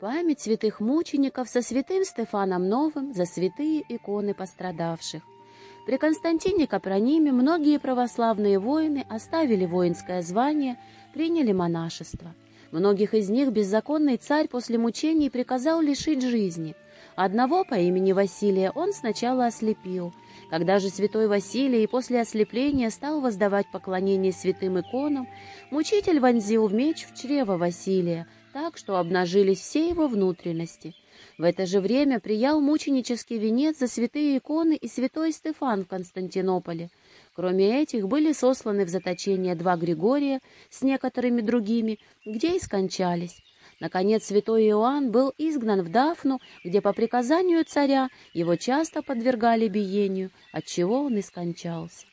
Память святых мучеников со святым Стефаном Новым за святые иконы пострадавших. При Константине Капрониме многие православные воины оставили воинское звание, приняли монашество. Многих из них беззаконный царь после мучений приказал лишить жизни. Одного по имени Василия он сначала ослепил. Когда же святой Василий после ослепления стал воздавать поклонение святым иконам, мучитель вонзил меч в чрево Василия, так что обнажились все его внутренности — в это же время приял мученический венец за святые иконы и святой Стефан в Константинополе. Кроме этих были сосланы в заточение два Григория с некоторыми другими, где и скончались. Наконец, святой Иоанн был изгнан в Дафну, где по приказанию царя его часто подвергали биению, отчего он и скончался.